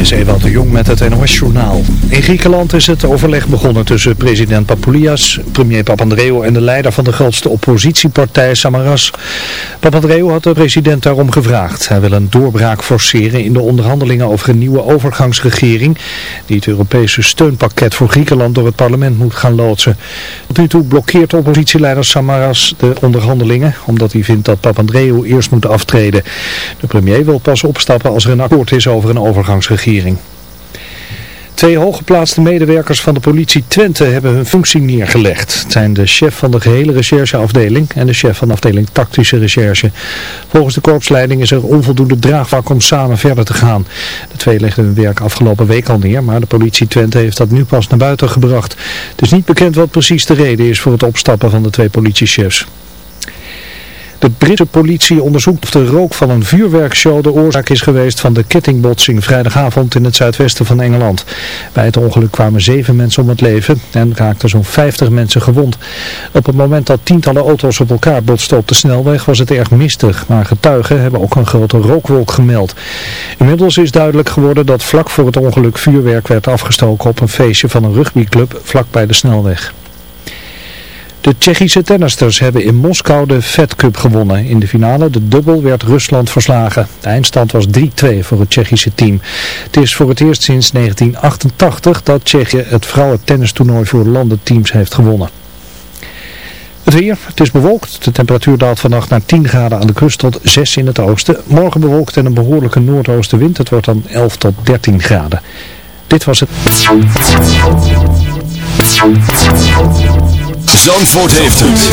is Ewald de Jong met het NOS-journaal. In Griekenland is het overleg begonnen tussen president Papoulias, premier Papandreou en de leider van de grootste oppositiepartij Samaras. Papandreou had de president daarom gevraagd. Hij wil een doorbraak forceren in de onderhandelingen over een nieuwe overgangsregering die het Europese steunpakket voor Griekenland door het parlement moet gaan loodsen. Tot nu toe blokkeert oppositieleider Samaras de onderhandelingen omdat hij vindt dat Papandreou eerst moet aftreden. De premier wil pas opstappen als er een akkoord is over een overgangsregering. Twee hooggeplaatste medewerkers van de politie Twente hebben hun functie neergelegd. Het zijn de chef van de gehele rechercheafdeling en de chef van de afdeling tactische recherche. Volgens de korpsleiding is er onvoldoende draagvlak om samen verder te gaan. De twee legden hun werk afgelopen week al neer, maar de politie Twente heeft dat nu pas naar buiten gebracht. Het is niet bekend wat precies de reden is voor het opstappen van de twee politiechefs. De Britse politie onderzoekt of de rook van een vuurwerkshow de oorzaak is geweest van de kettingbotsing vrijdagavond in het zuidwesten van Engeland. Bij het ongeluk kwamen zeven mensen om het leven en raakten zo'n 50 mensen gewond. Op het moment dat tientallen auto's op elkaar botsten op de snelweg was het erg mistig, maar getuigen hebben ook een grote rookwolk gemeld. Inmiddels is duidelijk geworden dat vlak voor het ongeluk vuurwerk werd afgestoken op een feestje van een rugbyclub vlak bij de snelweg. De Tsjechische tennisters hebben in Moskou de Fed Cup gewonnen. In de finale, de dubbel, werd Rusland verslagen. De eindstand was 3-2 voor het Tsjechische team. Het is voor het eerst sinds 1988 dat Tsjechië het vrouwentennistoernooi voor landenteams heeft gewonnen. Het weer, het is bewolkt. De temperatuur daalt vannacht naar 10 graden aan de kust tot 6 in het oosten. Morgen bewolkt en een behoorlijke noordoostenwind. Het wordt dan 11 tot 13 graden. Dit was het. Zandvoort heeft het.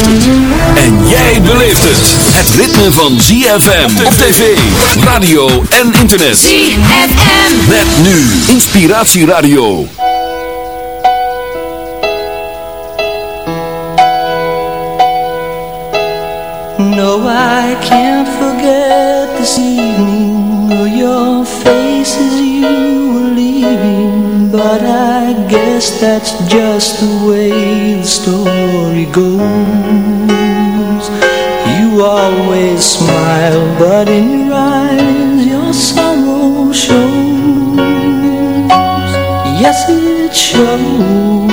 En jij beleeft het. Het ritme van ZFM op tv, radio en internet. ZFM. Met nu Inspiratieradio. No, I can't forget this evening or your face as you guess that's just the way the story goes. You always smile, but in your eyes your sorrow shows. Yes, it shows.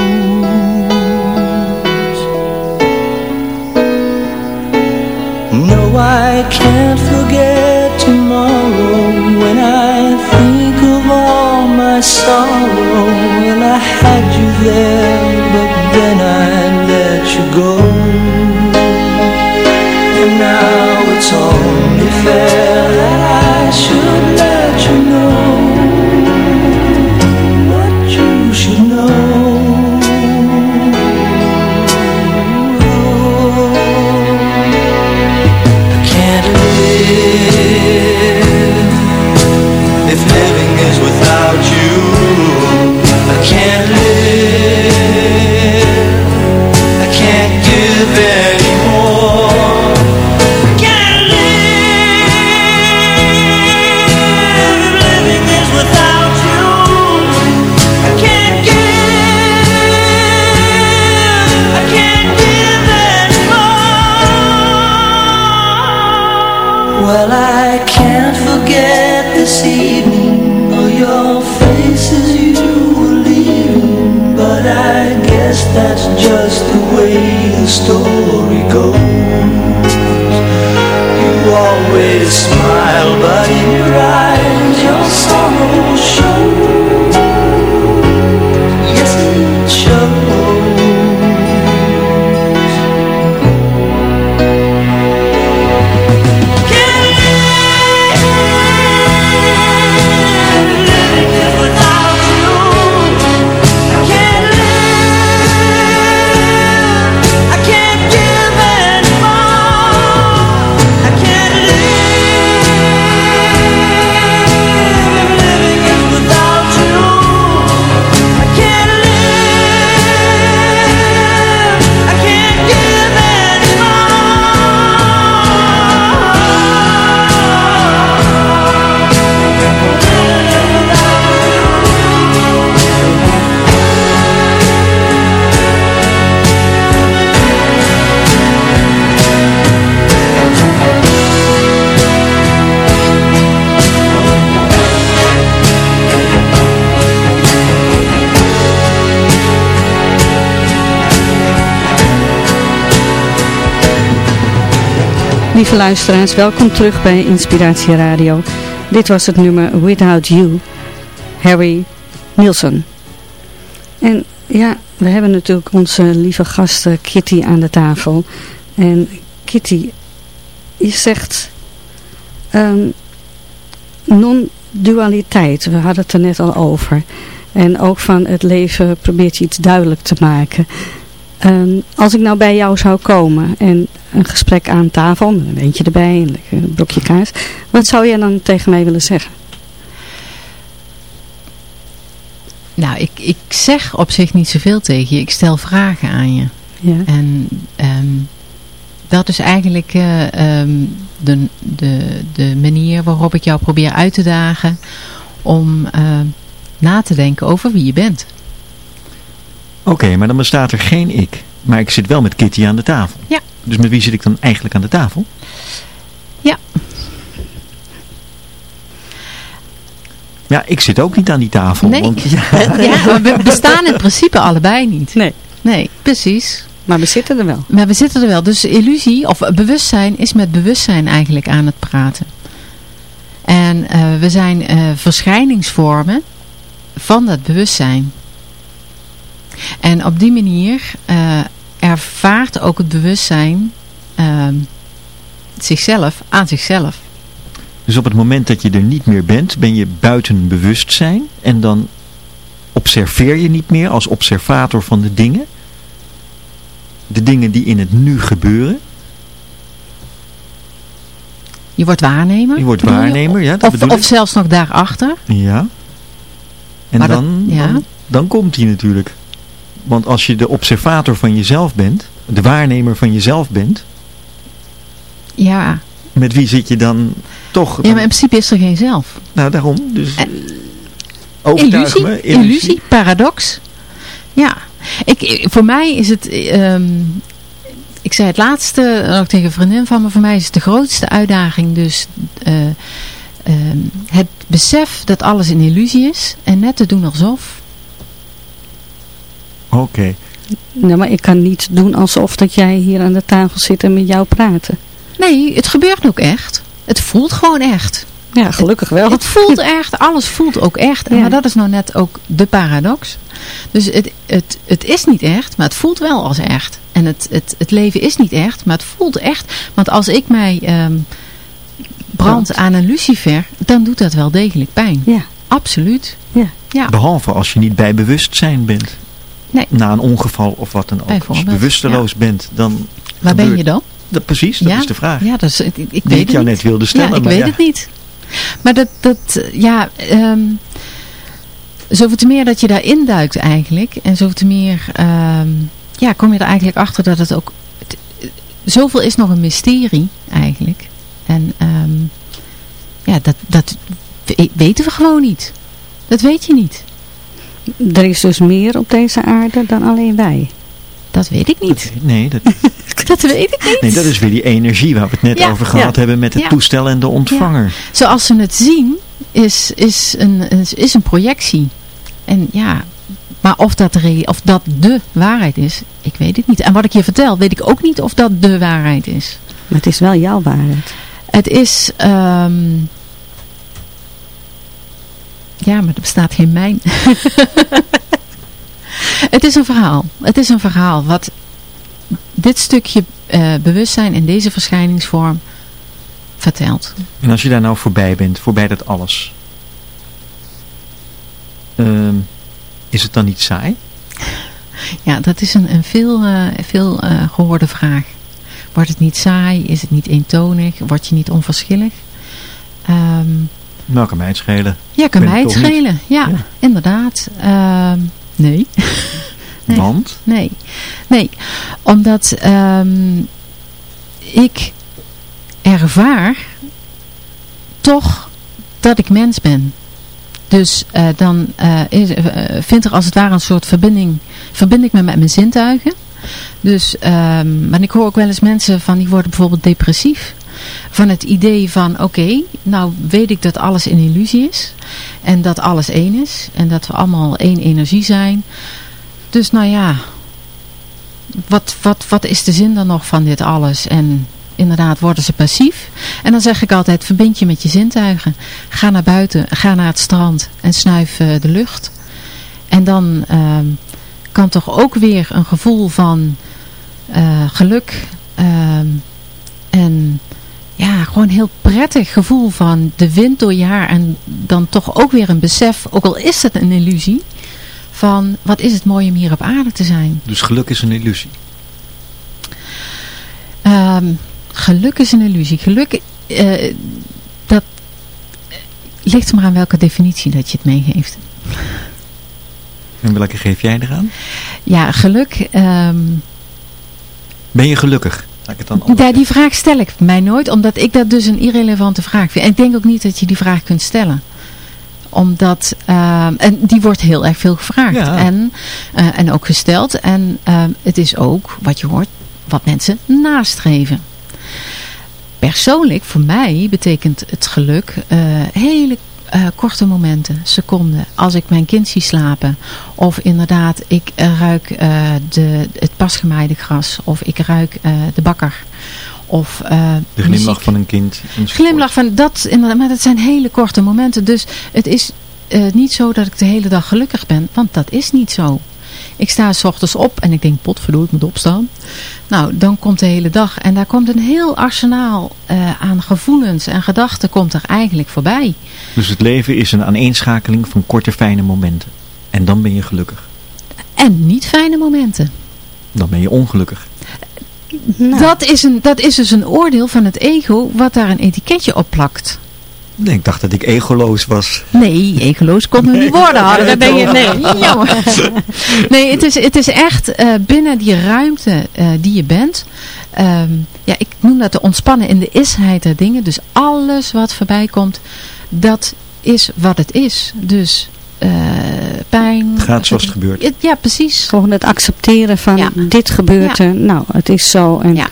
No, I can't forget tomorrow When I think of all my sorrow. Well, I had you there, but then I let you go. And now it's only fair that I should let you know that's just the way the story lieve luisteraars, welkom terug bij Inspiratie Radio. Dit was het nummer Without You, Harry Nielsen. En ja, we hebben natuurlijk onze lieve gast Kitty aan de tafel. En Kitty, je zegt um, non-dualiteit, we hadden het er net al over. En ook van het leven probeert je iets duidelijk te maken. Um, als ik nou bij jou zou komen en een gesprek aan tafel, met een eentje erbij, een brokje kaas. Wat zou jij dan tegen mij willen zeggen? Nou, ik, ik zeg op zich niet zoveel tegen je. Ik stel vragen aan je. Ja. En um, dat is eigenlijk uh, um, de, de, de manier waarop ik jou probeer uit te dagen om uh, na te denken over wie je bent. Oké, maar dan bestaat er geen ik. Maar ik zit wel met Kitty aan de tafel. Ja. Dus met wie zit ik dan eigenlijk aan de tafel? Ja. Ja, ik zit ook niet aan die tafel. Nee. Want, ja. ja, we bestaan in principe allebei niet. Nee. Nee, precies. Maar we zitten er wel. Maar we zitten er wel. Dus illusie, of bewustzijn, is met bewustzijn eigenlijk aan het praten. En uh, we zijn uh, verschijningsvormen van dat bewustzijn. En op die manier uh, ervaart ook het bewustzijn uh, zichzelf aan zichzelf. Dus op het moment dat je er niet meer bent, ben je buiten bewustzijn en dan observeer je niet meer als observator van de dingen. De dingen die in het nu gebeuren. Je wordt waarnemer. Je wordt waarnemer, ja. Dat of, of zelfs nog daarachter. Ja. En dan, dat, ja. dan, dan komt hij natuurlijk. Want als je de observator van jezelf bent, de waarnemer van jezelf bent. Ja. Met wie zit je dan toch? Dan... Ja, maar in principe is er geen zelf. Nou, daarom. Dus, eh, illusie, me. Illusie. illusie, paradox. Ja. Ik, voor mij is het... Um, ik zei het laatste ook tegen een vriendin van me. Voor mij is het de grootste uitdaging dus... Uh, uh, het besef dat alles een illusie is. En net te doen alsof. Oké. Okay. Nou, maar ik kan niet doen alsof dat jij hier aan de tafel zit en met jou praten. Nee, het gebeurt ook echt. Het voelt gewoon echt. Ja, gelukkig wel. Het, het voelt echt, alles voelt ook echt. Ja. Maar dat is nou net ook de paradox. Dus het, het, het is niet echt, maar het voelt wel als echt. En het, het, het leven is niet echt, maar het voelt echt. Want als ik mij um, brand aan een lucifer, dan doet dat wel degelijk pijn. Ja. Absoluut. Ja. ja. Behalve als je niet bij bewustzijn bent. Nee. Na een ongeval of wat dan ook. Als je bewusteloos ja. bent, dan... Waar gebeurt... ben je dan? Dat, precies, dat ja? is de vraag. Ja, dat is, ik, ik Die weet ik jou net wilde stellen. Ja, ik maar weet het niet. Maar dat, dat ja, um, zoveel te meer dat je daarin duikt eigenlijk. En zoveel te meer, um, ja, kom je er eigenlijk achter dat het ook, zoveel is nog een mysterie eigenlijk. En um, ja, dat, dat weten we gewoon niet. Dat weet je niet. Er is dus meer op deze aarde dan alleen wij. Dat weet ik niet. Dat, nee, dat, dat weet ik niet. Nee, dat is weer die energie waar we het net ja, over gehad ja, hebben met het ja. toestel en de ontvanger. Zoals ze het zien, is, is, een, is een projectie. En ja, maar of dat, of dat de waarheid is, ik weet het niet. En wat ik je vertel, weet ik ook niet of dat de waarheid is. Maar het is wel jouw waarheid. Het is... Um, ja, maar er bestaat geen mijn. het is een verhaal. Het is een verhaal wat dit stukje uh, bewustzijn in deze verschijningsvorm vertelt. En als je daar nou voorbij bent, voorbij dat alles, uh, is het dan niet saai? Ja, dat is een, een veel, uh, veel uh, gehoorde vraag. Wordt het niet saai? Is het niet eentonig? Word je niet onverschillig? Um, nou, kan mij het schelen. Ja, kan mij het schelen. Ja, ja, inderdaad. Um, nee. nee. Want? Nee. Nee, omdat um, ik ervaar toch dat ik mens ben. Dus uh, dan uh, is, uh, vindt er als het ware een soort verbinding, verbind ik me met mijn zintuigen. Dus, um, maar ik hoor ook wel eens mensen van die worden bijvoorbeeld depressief. Van het idee van oké, nou weet ik dat alles een illusie is. En dat alles één is. En dat we allemaal één energie zijn. Dus nou ja, wat, wat, wat is de zin dan nog van dit alles? En inderdaad worden ze passief. En dan zeg ik altijd, verbind je met je zintuigen. Ga naar buiten, ga naar het strand en snuif eh, de lucht. En dan ehm, kan toch ook weer een gevoel van eh, geluk ehm, en ja, gewoon een heel prettig gevoel van de wind door je haar. En dan toch ook weer een besef, ook al is het een illusie, van wat is het mooi om hier op aarde te zijn. Dus geluk is een illusie. Ehm, geluk is een illusie. Geluk, eh, dat ligt maar aan welke definitie dat je het meegeeft. En welke geef jij eraan? Ja, geluk... ehm, Ben je gelukkig? Laat ik het dan anders Ja, die vraag stel ik mij nooit, omdat ik dat dus een irrelevante vraag vind. En ik denk ook niet dat je die vraag kunt stellen. Omdat, ehm, en die wordt heel erg veel gevraagd. Ja. En, eh, en ook gesteld. En ehm, het is ook, wat je hoort, wat mensen nastreven. Persoonlijk, voor mij, betekent het geluk eh, hele eh, korte momenten, seconden. Als ik mijn kind zie slapen. Of inderdaad, ik eh, ruik eh, de, het pasgemaaide gras. Of ik ruik de bakker. Of De glimlach muziek. van een kind. Glimlach van dat, inderdaad, maar dat zijn hele korte momenten. Dus het is niet zo dat ik de hele dag gelukkig ben, want dat is niet zo. Ik sta s ochtends op en ik denk, potverdorie, ik moet opstaan. Nou, dan komt de hele dag en daar komt een heel arsenaal eh, aan gevoelens en gedachten komt er eigenlijk voorbij. Dus het leven is een aaneenschakeling van korte fijne momenten. En dan ben je gelukkig. En niet fijne momenten. Dan ben je ongelukkig. Nou, Dat, is een, dat is dus een oordeel van het ego wat daar een etiketje op plakt. Nee, ik dacht dat ik egoloos was. Nee, egeloos kon nog niet worden hadden. Daar ben je, nee, jammer. Nee, het is, het is echt eh, binnen die ruimte eh, die je bent. ehm, ja, ik noem dat de ontspannen in de isheid der dingen. Dus alles wat voorbij komt, dat is wat het is. Dus eh, pijn. Het gaat zoals het gebeurt. Het- Ja, precies. gewoon het accepteren van Ja. dit gebeurt er. Nou, het is zo. En Ja.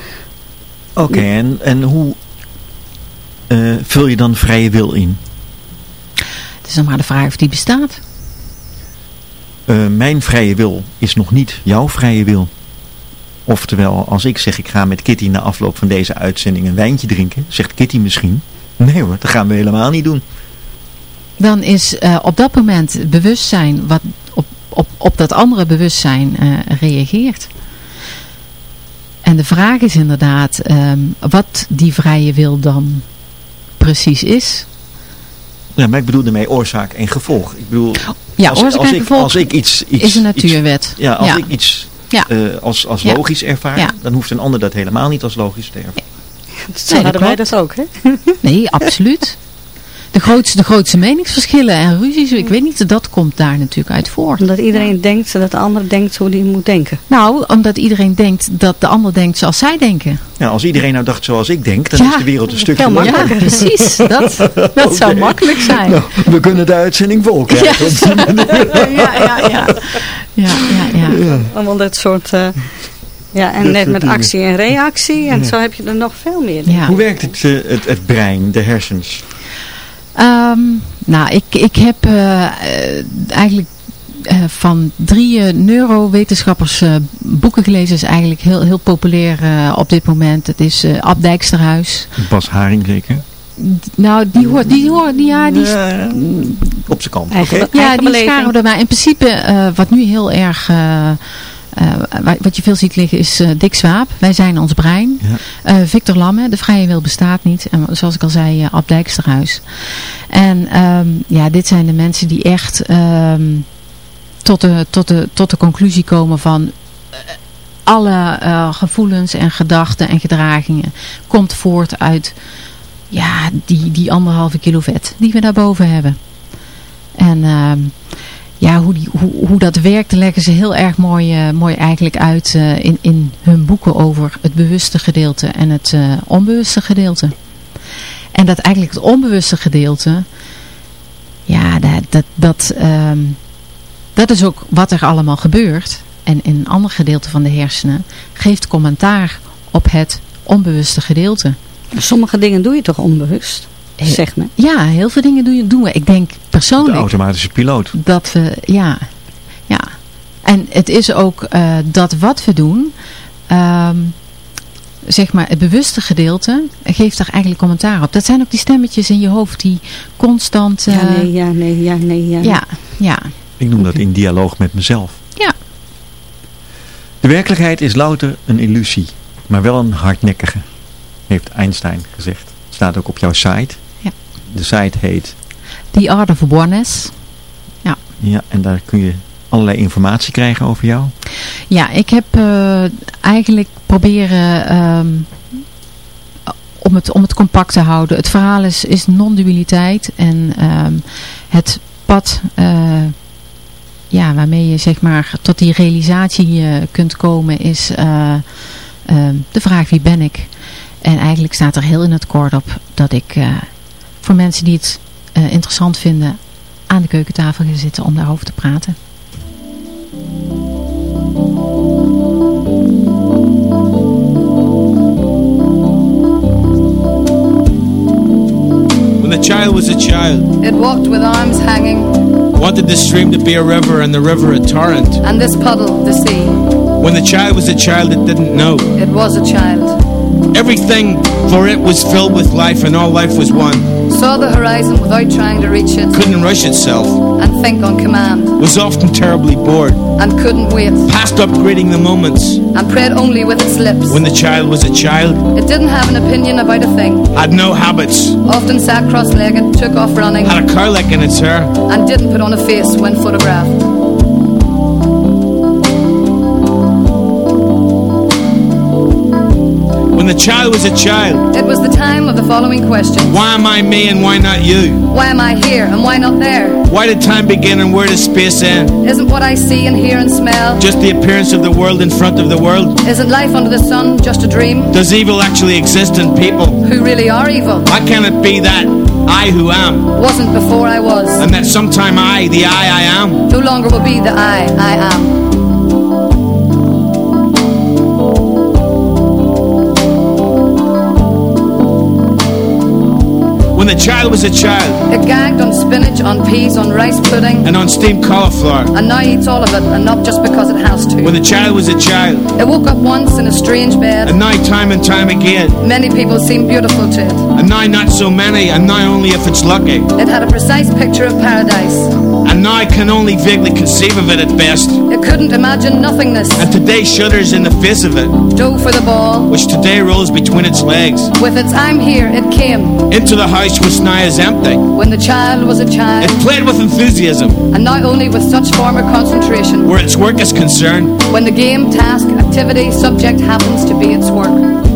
Oké, en, en hoe eh, vul je dan vrije wil in? Het is nog maar de vraag of die bestaat. Eh, mijn vrije wil is nog niet jouw vrije wil. Oftewel, als ik zeg ik ga met Kitty na afloop van deze uitzending een wijntje drinken, zegt Kitty misschien, nee hoor, dat gaan we helemaal niet doen. dan is eh, op dat moment bewustzijn wat op, op, op dat andere bewustzijn reageert. En de vraag is inderdaad ehm, wat die vrije wil dan precies is. Ja, maar ik bedoel daarmee oorzaak en gevolg. Ik bedoel, Ja, als, oorzaak als, en ik, gevolg als ik iets, iets is een iets- natuurwet. ja, als Ja. ik iets Ja. eh, als, als Ja. logisch ervaar, Ja. dan hoeft een ander dat helemaal niet als logisch te ervaren. zo Nee, dat hadden wij dat ook, hè? Nee, absoluut. De grootste, de grootste meningsverschillen en ruzies, ik weet niet, dat komt daar natuurlijk uit voort. Omdat iedereen denkt dat de ander denkt hoe die moet denken. Nou, omdat iedereen denkt dat de ander denkt zoals zij denken. Ja, als iedereen nou dacht zoals ik denk, dan Ja. is de wereld een stukje Veel Ja, makkelijker. precies. Dat, dat zou makkelijk zijn. Nou, we kunnen de uitzending vol Ja, krijgen. ja, ja, ja. Ja, ja, ja. Allemaal dat soort... eh, ja, en net met actie en reactie. En zo heb je er nog veel meer. ja. Hoe werkt het, eh, het, het brein, de hersens? Ehm, nou, ik, ik heb eh, eh, eigenlijk eh, van drie neurowetenschappers eh, boeken gelezen. is eigenlijk heel, heel populair eh, op dit moment. Het is eh Ab Dijksterhuis. Bas Haring zeker? Nou, die hoort, die hoort, die, ja, die, Ja, op zijn kant. Ja, die scharen er maar. In principe, eh, wat nu heel erg... eh, eh, wa- wat je veel ziet liggen is eh, Dick Swaap. Wij zijn ons brein. Ja. Eh, Victor Lamme, de vrije wil bestaat niet. En zoals ik al zei, Ab Dijksterhuis. En ehm, ja, dit zijn de mensen die echt ehm, tot, de, tot, de, tot de conclusie komen van... alle gevoelens en gedachten en gedragingen komt voort uit ja, die, die anderhalve kilo vet die we daarboven hebben. En ehm, ja, hoe, die, hoe, hoe dat werkt leggen ze heel erg mooi, eh, mooi eigenlijk uit eh, in, in hun boeken over het bewuste gedeelte en het eh, onbewuste gedeelte. En dat eigenlijk het onbewuste gedeelte, ja, dat, dat, dat, ehm, dat is ook wat er allemaal gebeurt. En in een ander gedeelte van de hersenen geeft commentaar op het onbewuste gedeelte. Sommige dingen doe je toch onbewust? Zeg me. Ja, heel veel dingen doen, doen we. Ik denk De persoonlijk automatische piloot. dat we, ja, ja. En het is ook eh, dat wat we doen, ehm, zeg maar, het bewuste gedeelte geeft daar eigenlijk commentaar op. Dat zijn ook die stemmetjes in je hoofd die constant... Ja, eh, nee, ja, nee, ja, nee, ja. ja, ja. Ik noem dat in dialoog met mezelf. Ja. De werkelijkheid is louter een illusie, maar wel een hardnekkige, heeft Einstein gezegd. Staat ook op jouw site. Ja. De site heet, The Art of Oneness. ja, en daar kun je allerlei informatie krijgen over jou. Ja, ik heb eh, eigenlijk proberen ehm, om, het, om het compact te houden. Het verhaal is, is non-dualiteit en ehm, het pad eh, ja, waarmee je zeg maar tot die realisatie eh, kunt komen is eh, ehm, de vraag wie ben ik? En eigenlijk staat er heel in het kort op dat ik voor mensen die het eh, interessant vinden aan de keukentafel ga zitten om daarover te praten. When the child was a child, It walked with arms hanging, wanted the stream to be a river and the river a torrent. and this puddle the sea. When the child was a child, it didn't know. It was a child. Everything for it was filled with life, and all life was one. Saw the horizon without trying to reach it, Couldn't rush itself, and think on command, was often terribly bored, and couldn't wait, past upgrading the moments. and prayed only with its lips. When the child was a child, It didn't have an opinion about a thing, had no habits, often sat cross-legged, took off running, had a cowlick in its hair, and didn't put on a face when photographed. The child was a child, It was the time of the following questions. why am I me and why not you? Why am I here and why not there? Why did time begin and where does space end? Isn't what I see and hear and smell? Just the appearance of the world in front of the world? Isn't life under the sun just a dream? Does evil actually exist in people? Who really are evil? Why can't it be that I who am, Wasn't before I was. and that sometime I, the I I am? No longer will be the I I am. Child was a child It gagged on spinach, on peas, on rice pudding, and on steamed cauliflower. and now eats all of it, and not just because it has to. When the child was a child, It woke up once in a strange bed. and now time and time again, Many people seem beautiful to it. and now not so many, and now only if it's lucky, It had a precise picture of paradise. and now I can only vaguely conceive of it at best, It couldn't imagine nothingness. and today shudders in the face of it, Dough for the ball. which today rolls between its legs. With its I'm here, it came. Into the house which now is empty. When the child was a child. It played with enthusiasm, And not only with such form former concentration. where its work is concerned. When the game, task, activity, subject happens to be its work.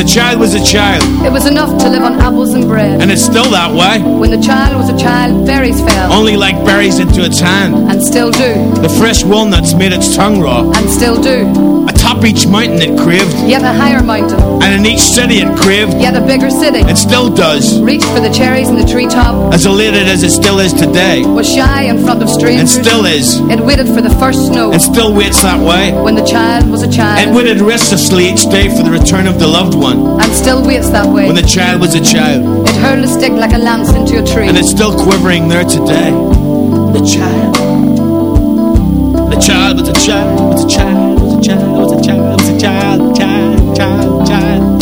The child was a child, It was enough to live on apples and bread. and it's still that way, When the child was a child, berries fell. only like berries into its hand. And still do. The fresh walnuts made its tongue raw. And still do. Atop each mountain it craved, Yet a higher mountain. and in each city it craved. Yet a bigger city. It still does, Reached for the cherries in the treetop. as elated as it still is today, Was shy in front of and strangers. still is, It waited for the first snow. and still waits that way. When the child was a child. It child. waited restlessly each day for the return of the loved one. And still waits that way. When the child was a child, It hurled a stick like a lance into a tree. and it's still quivering there today. The child, the child was a child, was a child, was a child, was a child, was a child, child, child, child.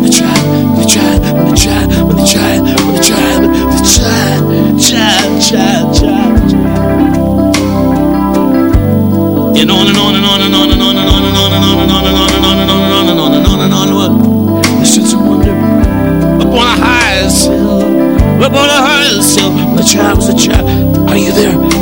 The child, the child, the child, the child, the child, the child, child, child, child, child. And on and on and on and on and on and on and on and on and on and on and on and on and on and on and on and on and on. The sense of wonder upon a high hill, upon a high hill. The child was a child, are you there?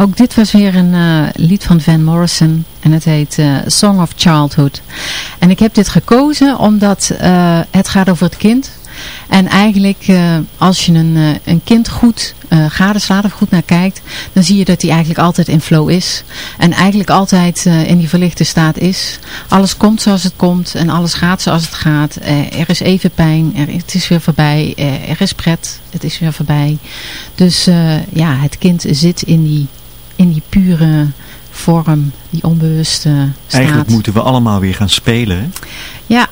Ook dit was weer een uh, lied van Van Morrison en het heet uh, Song of Childhood. En ik heb dit gekozen omdat uh, het gaat over het kind. En eigenlijk als je een, een kind goed gadeslaat of goed naar kijkt, dan zie je dat hij eigenlijk altijd in flow is. En eigenlijk altijd in die verlichte staat is. Alles komt zoals het komt en alles gaat zoals het gaat. er is even pijn, er, het is weer voorbij, er is pret, het is weer voorbij. Dus ja, het kind zit in die in die pure vorm, die onbewuste staat. Eigenlijk moeten we allemaal weer gaan spelen. Ja.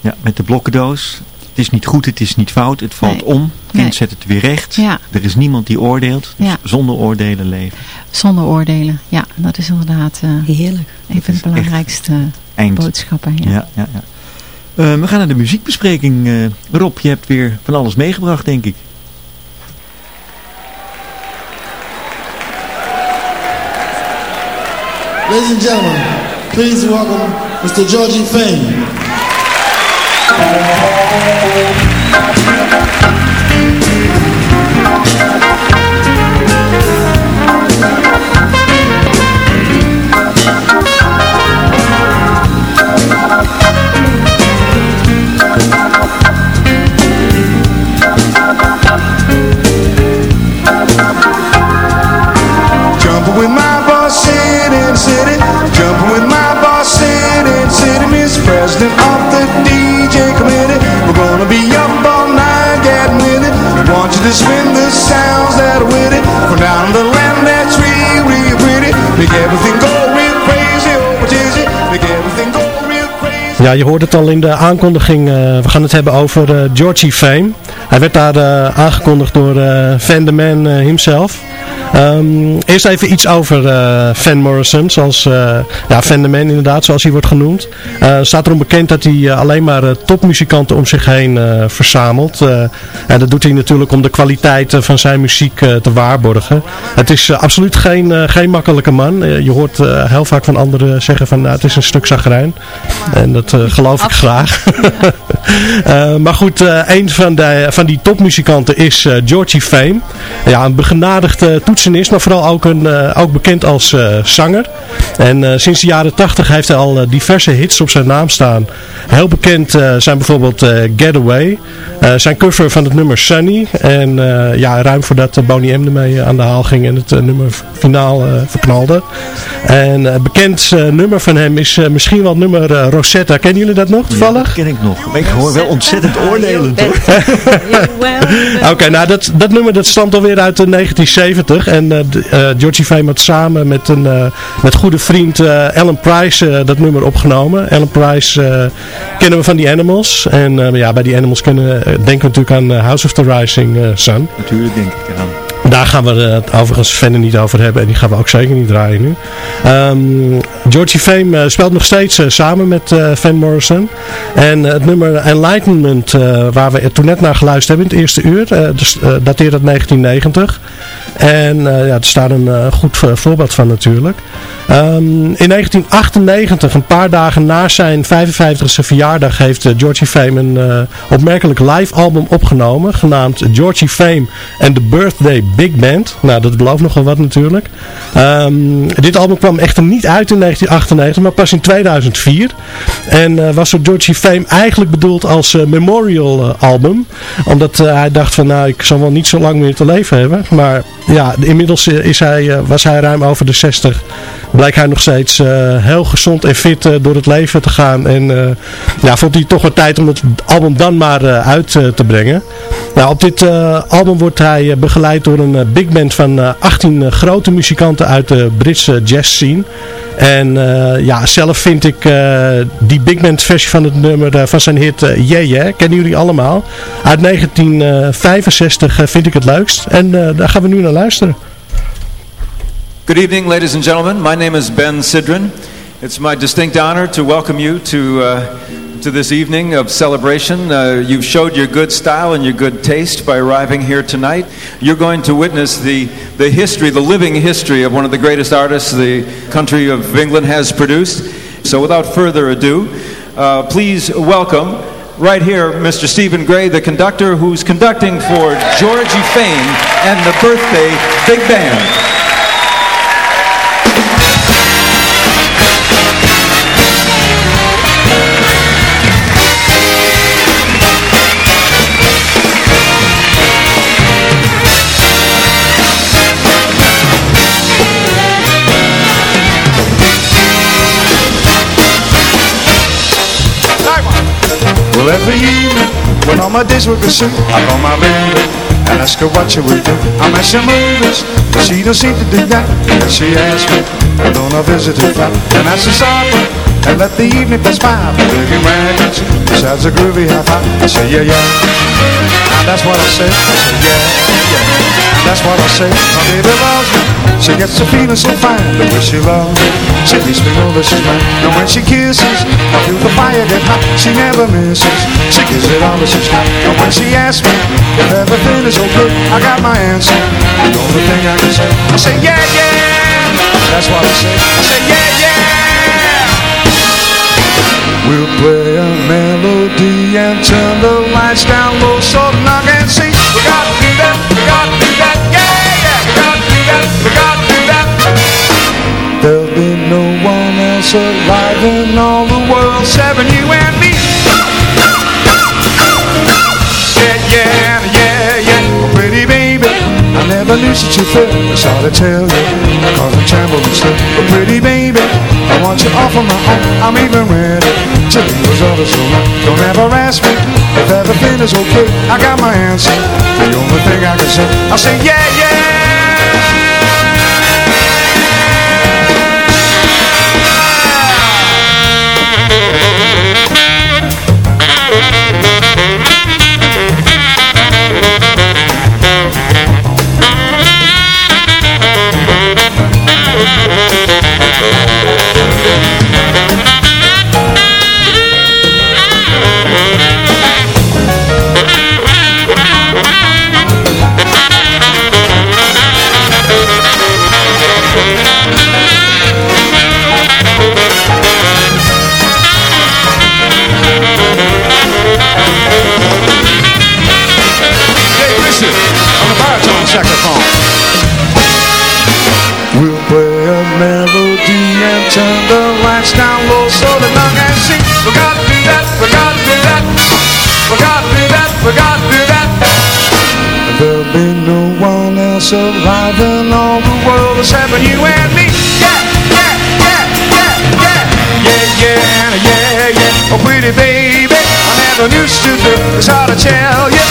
Ja, met de blokkendoos. Het is niet goed, het is niet fout, het valt om. Kind nee. zet het weer recht. Ja. Er is niemand die oordeelt. Dus ja. zonder oordelen leven. Zonder oordelen, ja. Dat is inderdaad uh, Heerlijk. een van de belangrijkste boodschappen. Ja. Ja, ja, ja. Uh, we gaan naar de muziekbespreking. Uh, Rob, je hebt weer van alles meegebracht, denk ik. Ladies and gentlemen, please welcome Mr. Georgie Fame. To spin the sounds that are with it From down the land that's real, real pretty Make everything go real crazy, oh it? Make everything go real crazy Ja, je hoort het al in de aankondiging. Uh, we gaan het hebben over uh, Georgie Fame. Hij werd daar uh, aangekondigd door Van de Man himself. Um, eerst even iets over uh, Van Morrison, zoals uh, ja, Van de Man inderdaad, zoals hij wordt genoemd. Uh, staat erom bekend dat hij alleen maar topmuzikanten om zich heen verzamelt. en dat doet hij natuurlijk om de kwaliteit van zijn muziek te waarborgen. Het is absoluut geen, geen makkelijke man. je hoort heel vaak van anderen zeggen van nou, het is een stuk zagrijn. En dat geloof ik graag. maar goed, een van, de, van die topmuzikanten is Georgie Fame. Ja, een begenadigde toets toetsenist, maar vooral ook, een, uh, ook bekend als uh, zanger. En uh, sinds de jaren 80 heeft hij al diverse hits op zijn naam staan. Heel bekend zijn bijvoorbeeld Getaway, zijn cover van het nummer Sunny. En ja, ruim voordat Boney M ermee aan de haal ging en het nummer finaal verknalde. En bekend nummer van hem is misschien wel het nummer Rosetta. Kennen jullie dat nog toevallig? Ja, dat ken ik nog. Ik hoor wel ontzettend oordelend hoor. Oké, nou dat, dat nummer dat stamt alweer uit 1970. En uh, Georgie Fame had samen met een uh, met goede vriend Alan Price dat nummer opgenomen. Alan Price kennen we van die Animals. En ja, bij die Animals kennen, denken we natuurlijk aan House of the Rising Sun. Natuurlijk denk ik eraan. Daar gaan we het overigens verder niet over hebben. En die gaan we ook zeker niet draaien nu. Um, Georgie Fame speelt nog steeds samen met Van Morrison. En het nummer Enlightenment, waar we toen net naar geluisterd hebben in het eerste uur, dus, dateert uit 1990. En uh, ja, er staat een uh, goed voorbeeld van natuurlijk. Um, in 1998, een paar dagen na zijn 55e verjaardag, heeft Georgie Fame een opmerkelijk live album opgenomen. Genaamd Georgie Fame and the Birthday Big Band. Nou, dat belooft nogal wat natuurlijk. Um, dit album kwam echter niet uit in 1998, maar pas in 2004. En was door Georgie Fame eigenlijk bedoeld als memorial album. Omdat hij dacht van, nou, ik zal wel niet zo lang meer te leven hebben. Maar ja, inmiddels is hij, eh, was hij ruim over de 60. Blijkt hij nog steeds uh, heel gezond en fit door het leven te gaan. En ja, vond hij toch wel tijd om het album dan maar uit te brengen. Nou, op dit album wordt hij begeleid door een big band van 18 grote muzikanten uit de Britse jazz scene. En ja, zelf vind ik die big band versie van het nummer van zijn hit uh, Yeah, kennen jullie allemaal. Uit 1965 vind ik het leukst. En daar gaan we nu luisteren. Good evening, ladies and gentlemen. My name is Ben Sidran. It's my distinct honor to welcome you to, uh, to this evening of celebration. Uh, you've showed your good style and your good taste by arriving here tonight. You're going to witness the, the history, the living history of one of the greatest artists the country of England has produced. So without further ado, uh, please welcome right here Mr. Stephen Gray, the conductor who's conducting for Georgie Fame and the Birthday Big Band. Well, every evening, when all my days were consumed, I call my baby and ask her what she would do. I'm at some movies, but she don't seem to do that. She asks me, don't I visit her flat? And I say, sorry, and let the evening pass by. Biggie records, besides a groovy high-five. I say, yeah, yeah. And that's what I say. I say, yeah, yeah. And that's what I say. My baby loves me. She gets a feeling so fine. The way she loves me. She makes me know that she's mine. And when she kisses, I feel the fire get hot. She never misses. She gives it all that she's got. And when she asks me if everything is okay, I got my answer. The only thing I can say, I say, yeah, yeah. That's what I say. I say, yeah, yeah. We'll play a melody and turn the lights down low so I can see. We gotta do that, we gotta do that, yeah, yeah. We gotta do that, we gotta do that. There'll be no one else alive in all the world, seven you and me. Yeah, yeah, yeah, yeah. Oh, pretty baby, I never knew such a thing. It's hard to tell you, cause I'm trembling still. But pretty baby, want you off on my own. I'm even ready to those others alone. Don't ever ask me if everything is okay. I got my answer. The only thing I can say, I say yeah, yeah. Alive in all the world except for you and me. Yeah, yeah, yeah, yeah, yeah. Yeah, yeah, yeah, yeah. Oh, pretty baby, I never used to do. It's hard to tell you.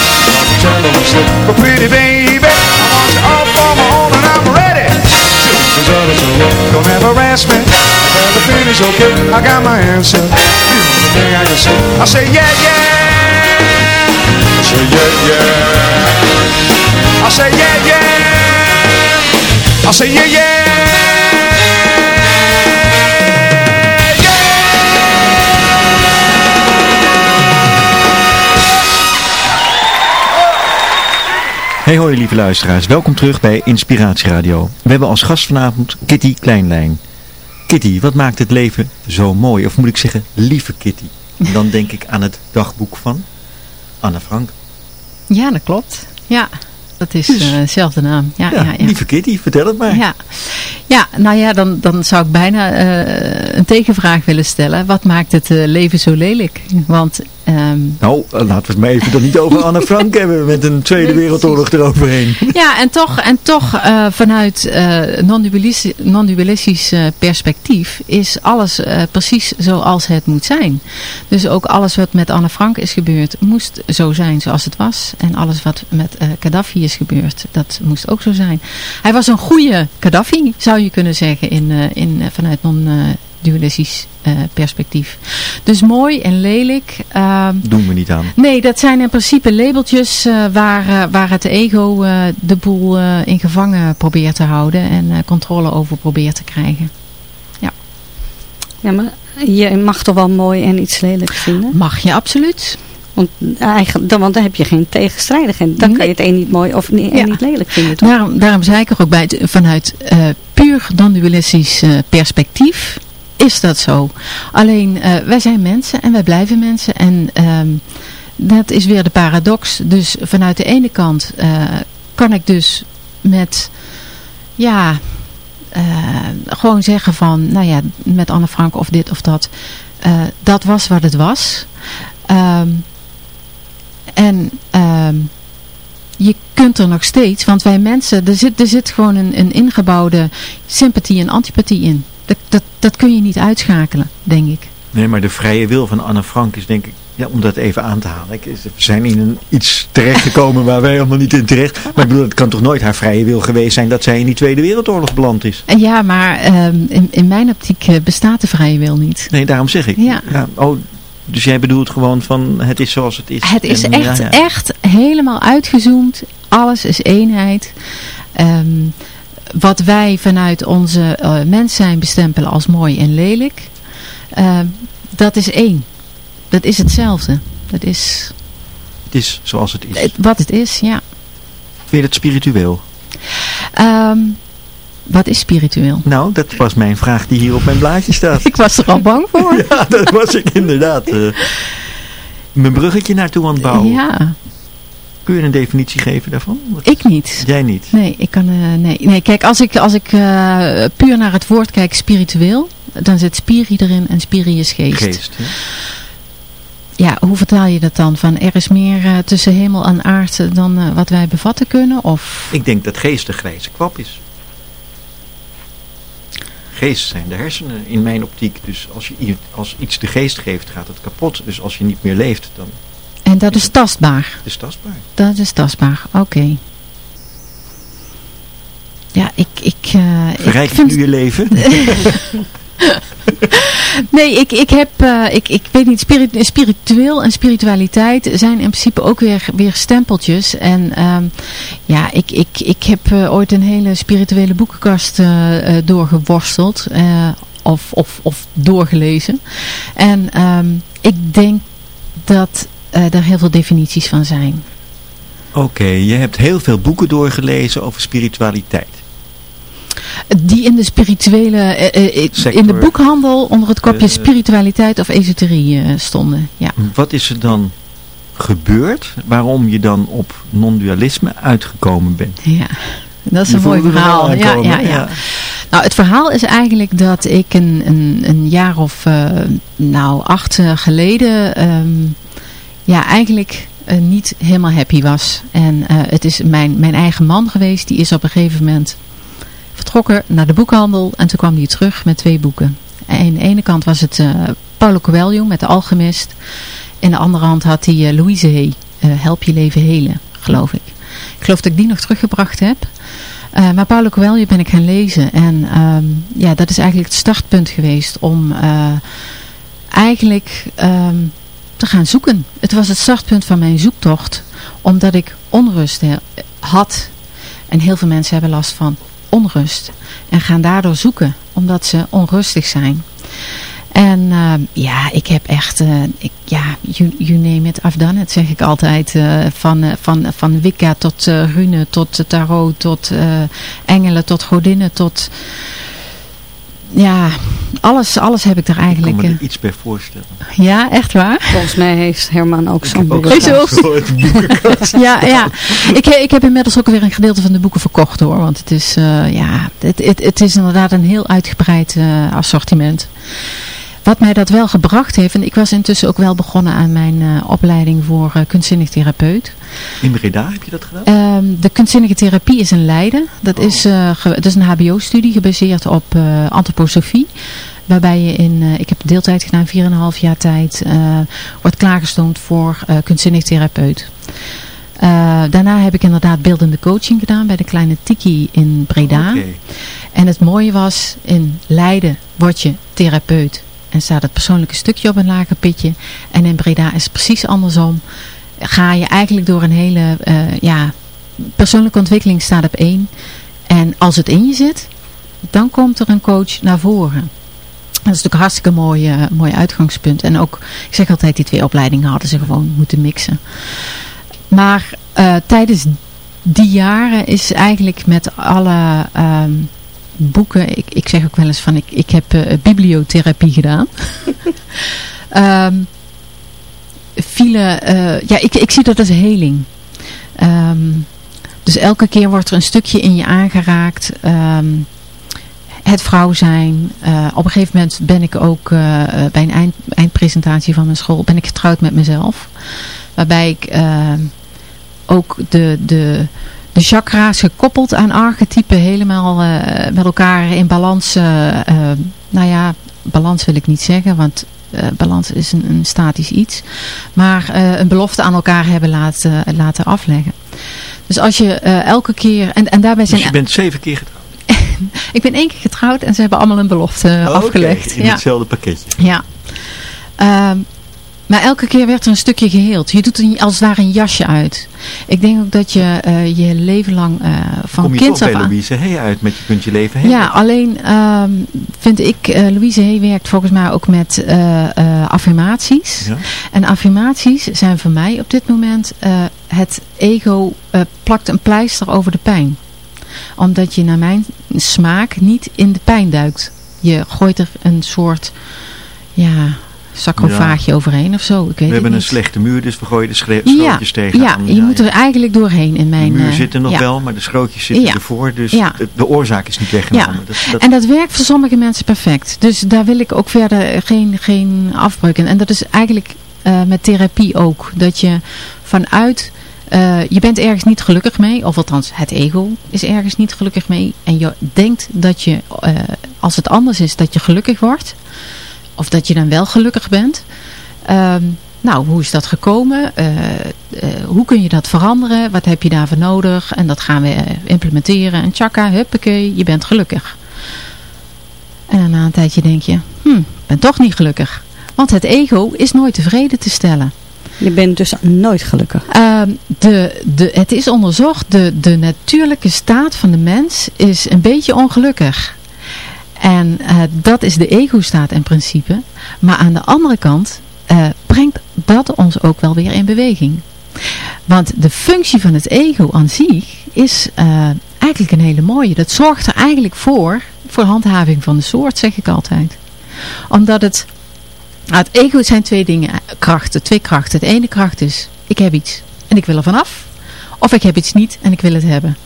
Tell her what's up. But pretty baby, I want you all for my own and I'm ready. Cause others are wrong. Don't ever ask me everything is okay. I got my answer. The thing I can say, I say yeah, yeah. I say yeah, yeah. I say yeah, yeah. I say yeah, yeah. Hey hoi lieve luisteraars, welkom terug bij Inspiratie Radio. We hebben als gast vanavond Kitty Kleinlijn. Kitty, wat maakt het leven zo mooi? Of moet ik zeggen, lieve Kitty? En dan denk ik aan het dagboek van Anne Frank. Ja, dat klopt. Ja, dat is Dus- eh, dezelfde naam. Ja, ja, ja. Lieve Kitty, vertel het maar. Ja, ja nou ja, dan, dan zou ik bijna eh, een tegenvraag willen stellen. Wat maakt het eh, leven zo lelijk? Want ehm, Nou, eh, laten we het maar even dan niet over Anne Frank hebben met een Tweede Wereldoorlog eroverheen. ja, en toch, en toch eh, vanuit eh non-dualistisch perspectief is alles precies zoals het moet zijn. Dus ook alles wat met Anne Frank is gebeurd, moest zo zijn zoals het was. En alles wat met Gaddafi is gebeurd, dat moest ook zo zijn. Hij was een goede Gaddafi, zou je kunnen zeggen, in, in, vanuit non-dualistisch eh, perspectief. Dus mooi en lelijk. ehm, Doen we niet aan. Nee, dat zijn in principe labeltjes eh, waar, eh, waar het ego eh, de boel eh, in gevangen probeert te houden en eh, controle over probeert te krijgen. Ja, maar je mag toch wel mooi en iets lelijk vinden? Mag je absoluut. Want, eigenlijk, dan, want dan heb je geen tegenstrijdigheid. Dan kan je het een niet mooi of niet, en Ja. niet lelijk vinden. Toch? Daarom, daarom zei ik er ook bij, het- vanuit eh, puur non-dualistisch eh, perspectief is dat zo. Alleen, eh, wij zijn mensen en wij blijven mensen en ehm, dat is weer de paradox. Dus vanuit de ene kant eh, kan ik dus met, ja, eh, gewoon zeggen van, nou ja, met Anne Frank of dit of dat. dat was wat het was. Ehm, en ehm, je kunt er nog steeds, want wij mensen, er zit, er zit gewoon een, een ingebouwde sympathie en antipathie in. Dat, dat, dat kun je niet uitschakelen, denk ik. Nee, maar de vrije wil van Anne Frank is denk ik Ja, om dat even aan te halen. Ik, we zijn in een, iets terechtgekomen waar wij helemaal niet in terecht. Maar ik bedoel, het kan toch nooit haar vrije wil geweest zijn dat zij in die Tweede Wereldoorlog beland is? Ja, maar ehm, in, in mijn optiek eh, bestaat de vrije wil niet. Nee, daarom zeg ik. Ja. oh, dus jij bedoelt gewoon van het is zoals het is. Het is En, echt, ja, ja. echt helemaal uitgezoomd. Alles is eenheid. Ehm, wat wij vanuit onze eh, mens zijn bestempelen als mooi en lelijk. ehm, dat is één. Dat is hetzelfde. Dat is Het is zoals het is. wat het is, ja. Vind je het spiritueel? Ehm, wat is spiritueel? Nou, dat was mijn vraag die hier op mijn blaadje staat. Ik was er al bang voor. ja, dat was ik inderdaad. eh, mijn bruggetje naartoe aan het bouwen. Ja, Kun je een definitie geven daarvan? Wat- ik niet. Jij niet. Nee, ik kan, eh, nee. nee, kijk, als ik, als ik eh, puur naar het woord kijk, spiritueel, dan zit spiri erin en spiri is geest. Geest. hè? Ja, hoe vertaal je dat dan? Van er is meer eh, tussen hemel en aarde dan wat wij bevatten kunnen? Of Ik denk dat geest de grijze kwap is. Geest zijn de hersenen in mijn optiek. Dus als, je, als iets de geest geeft, gaat het kapot. Dus als je niet meer leeft, dan En dat is tastbaar. is het tastbaar. Dat is tastbaar, oké. Ja, ik... ik, Verrijk ik vind, nu je leven? Nee, ik, ik heb, eh, ik, ik weet niet, spirit, spiritueel en spiritualiteit zijn in principe ook weer, weer stempeltjes. En ehm, ja, ik, ik, ik heb eh, ooit een hele spirituele boekenkast doorgeworsteld. of, of, of doorgelezen. En ehm, ik denk dat eh, er heel veel definities van zijn. Oké, je hebt heel veel boeken doorgelezen over spiritualiteit. Die in de spirituele, eh, eh, in de boekhandel onder het kopje spiritualiteit of esoterie stonden. Ja. Wat is er dan gebeurd waarom je dan op non-dualisme uitgekomen bent? Ja, dat is een mooi verhaal. Ja, ja, ja. Nou, het verhaal is eigenlijk dat ik een, een, een jaar of nou, acht geleden ehm, ja, eigenlijk eh, niet helemaal happy was. En eh, het is mijn, mijn eigen man geweest, die is op een gegeven moment vertrokken naar de boekhandel en toen kwam hij terug met twee boeken. En aan de ene kant was het eh, Paulo Coelho met de Alchemist. In de andere hand had hij Louise Hay, Help je leven helen, geloof ik. Ik geloof dat ik die nog teruggebracht heb. Maar Paulo Coelho ben ik gaan lezen. En ehm, ja, dat is eigenlijk het startpunt geweest om eigenlijk ehm, te gaan zoeken. Het was het startpunt van mijn zoektocht. Omdat ik onrust he- had. En heel veel mensen hebben last van onrust. En gaan daardoor zoeken. Omdat ze onrustig zijn. En ehm, ja, ik heb echt, eh, ik, ja, you, you name it, I've done it, zeg ik altijd. eh, van, eh, van, van Wicca tot eh, rune, tot eh, tarot, tot eh, engelen, tot godinnen, tot... Ja, alles, alles heb ik daar Ik kan eigenlijk... me er eh, iets bij voorstellen. ja, echt waar? Volgens mij heeft Herman ook zo'n boekenkast. ja, ja. Ik, he- ik heb inmiddels ook weer een gedeelte van de boeken verkocht hoor. Want het is, eh, ja, het, het, het is inderdaad een heel uitgebreid eh, assortiment. Wat mij dat wel gebracht heeft, en ik was intussen ook wel begonnen aan mijn eh, opleiding voor eh, kunstzinnig therapeut. In Breda heb je dat gedaan? Ehm, de kunstzinnige therapie is in Leiden. Dat, is, eh, ge- dat is een hbo-studie gebaseerd op antroposofie. Waarbij je in, ik heb deeltijd gedaan, 4,5 jaar tijd, wordt klaargestoomd voor kunstzinnig therapeut. Daarna heb ik inderdaad beeldende coaching gedaan bij de kleine Tiki in Breda. En het mooie was, in Leiden word je therapeut en staat het persoonlijke stukje op een lager pitje. En in Breda is het precies andersom. Ga je eigenlijk door een hele, eh, ja, persoonlijke ontwikkeling staat op één. En als het in je zit, dan komt er een coach naar voren. Dat is natuurlijk een hartstikke mooi, eh, mooi uitgangspunt. En ook, ik zeg altijd, die twee opleidingen hadden ze gewoon moeten mixen. Maar eh, tijdens die jaren is eigenlijk met alle ehm, boeken, ik, ik zeg ook wel eens van, ik, ik heb eh, bibliotherapie gedaan. Eh, ja, ik, ik zie dat als heling. Ehm, dus elke keer wordt er een stukje in je aangeraakt. Ehm, het vrouw zijn. Eh, op een gegeven moment ben ik ook bij een eind, eindpresentatie van mijn school ben ik getrouwd met mezelf. Waarbij ik ook de, de, de chakra's gekoppeld aan archetypen helemaal eh, met elkaar in balans. eh, eh, nou ja, balans wil ik niet zeggen, want balans is een, een statisch iets. Maar een belofte aan elkaar hebben laten, laten afleggen. Dus als je elke keer... En, en daarbij zijn... Dus je bent zeven keer getrouwd? ik ben één keer getrouwd en ze hebben allemaal een belofte Oh, afgelegd. in hetzelfde pakketje. Ja. Maar elke keer werd er een stukje geheeld. Je doet er als het ware een jasje uit. Ik denk ook dat je eh, je leven lang eh, van Kom je kind af. Louise Hey uit met je kunt je leven heen. Ja, alleen ehm, vind ik, eh, Louise Hay werkt volgens mij ook met affirmaties. Ja. En affirmaties zijn voor mij op dit moment het ego plakt een pleister over de pijn. Omdat je naar mijn smaak niet in de pijn duikt. Je gooit er een soort ja, sacrofaagje overheen of zo. Ik weet We hebben een slechte muur, dus we gooien de Ja, schrootjes tegen. ja, je moet er eigenlijk doorheen in mijn... De muur eh, zit er nog ja. wel, maar de schrootjes zitten Ja. ervoor. Dus Ja. de oorzaak is niet weggenomen. Dat, dat, En dat werkt voor sommige mensen perfect. Dus daar wil ik ook verder geen, geen afbreuk in. En dat is eigenlijk eh, met therapie ook. Dat je vanuit... eh, je bent ergens niet gelukkig mee. Of althans, het ego is ergens niet gelukkig mee. En je denkt dat je, als het anders is, dat je gelukkig wordt. Of dat je dan wel gelukkig bent. Ehm, nou, hoe is dat gekomen? Eh, eh, hoe kun je dat veranderen? Wat heb je daarvoor nodig? En dat gaan we eh, implementeren. En tjaka, huppakee, je bent gelukkig. En na een tijdje denk je, hm, ik ben toch niet gelukkig. Want het ego is nooit tevreden te stellen. Je bent dus nooit gelukkig. Ehm, de, de, het is onderzocht, de, de natuurlijke staat van de mens is een beetje ongelukkig. En eh, dat is de ego-staat in principe. Maar aan de andere kant eh, brengt dat ons ook wel weer in beweging. Want de functie van het ego aan zich is eh, eigenlijk een hele mooie. Dat zorgt er eigenlijk voor, voor handhaving van de soort, zeg ik altijd. Omdat het, het ego zijn twee dingen, krachten, twee krachten. De ene kracht is, ik heb iets en ik wil er vanaf. Of ik heb iets niet en ik wil het hebben.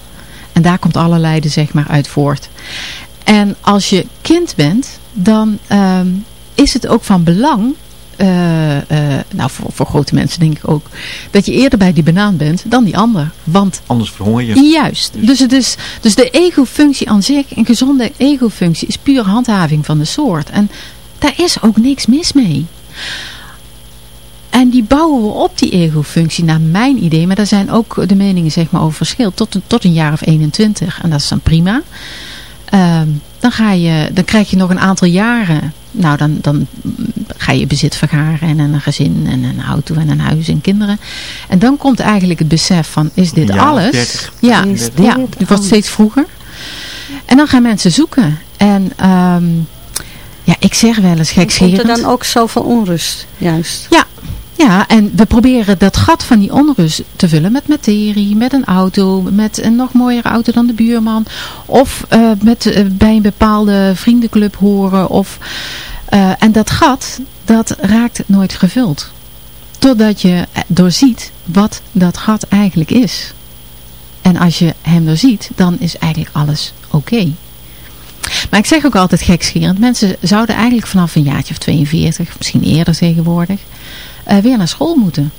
En daar komt allerlei de zeg maar uit voort. En als je kind bent, dan ehm, is het ook van belang, eh, eh, nou voor, voor grote mensen denk ik ook, dat je eerder bij die banaan bent dan die ander. Want anders verhonger je. Juist. Dus, het is, dus de ego-functie aan zich, een gezonde ego-functie, is puur handhaving van de soort. En daar is ook niks mis mee. En die bouwen we op, die ego-functie, naar mijn idee. Maar daar zijn ook de meningen zeg maar, over verschil. Tot een, tot een jaar of 21. En dat is dan prima. Ehm, dan, ga je, dan krijg je nog een aantal jaren. Nou, dan, dan ga je bezit vergaren. En een gezin en een auto en een huis en kinderen. En dan komt eigenlijk het besef van, is dit alles? 30, ja, Is dit ja, het wordt steeds vroeger. En dan gaan mensen zoeken. En ehm, ja, ik zeg wel eens Komt gekscherend. er dan ook zoveel onrust, juist? Ja, ja, en we proberen dat gat van die onrust te vullen met materie, met een auto, met een nog mooiere auto dan de buurman. Of eh, met, eh, bij een bepaalde vriendenclub horen. Of, eh, en dat gat, dat raakt nooit gevuld. Totdat je doorziet wat dat gat eigenlijk is. En als je hem doorziet, dan is eigenlijk alles oké. Maar ik zeg ook altijd gekscherend. Mensen zouden eigenlijk vanaf een jaartje of 42, misschien eerder tegenwoordig, eh, weer naar school moeten.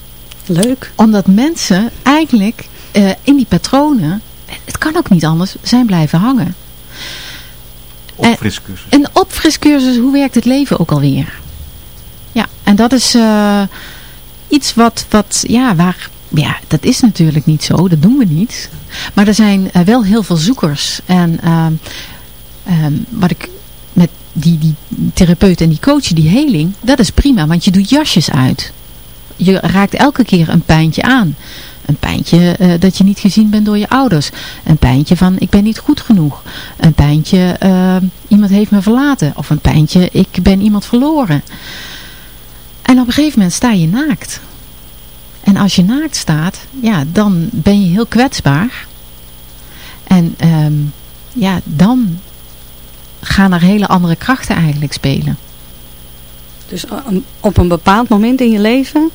Leuk. Omdat mensen eigenlijk eh, in die patronen, het kan ook niet anders, zijn blijven hangen. Opfriscursus. Een opfriscursus, hoe werkt het leven ook alweer? Ja, en dat is eh, iets wat, wat, ja, waar, ja, dat is natuurlijk niet zo, dat doen we niet. Maar er zijn eh, wel heel veel zoekers. En ehm, ehm, wat ik die, die therapeut en die coach, die heling, dat is prima, want je doet jasjes uit. Je raakt elke keer een pijntje aan. Een pijntje eh, dat je niet gezien bent door je ouders. Een pijntje van ik ben niet goed genoeg. Een pijntje eh, iemand heeft me verlaten. Of een pijntje ik ben iemand verloren. En op een gegeven moment sta je naakt. En als je naakt staat, ja, dan ben je heel kwetsbaar. En ehm, ja, dan gaan er hele andere krachten eigenlijk spelen. Dus op een bepaald moment in je leven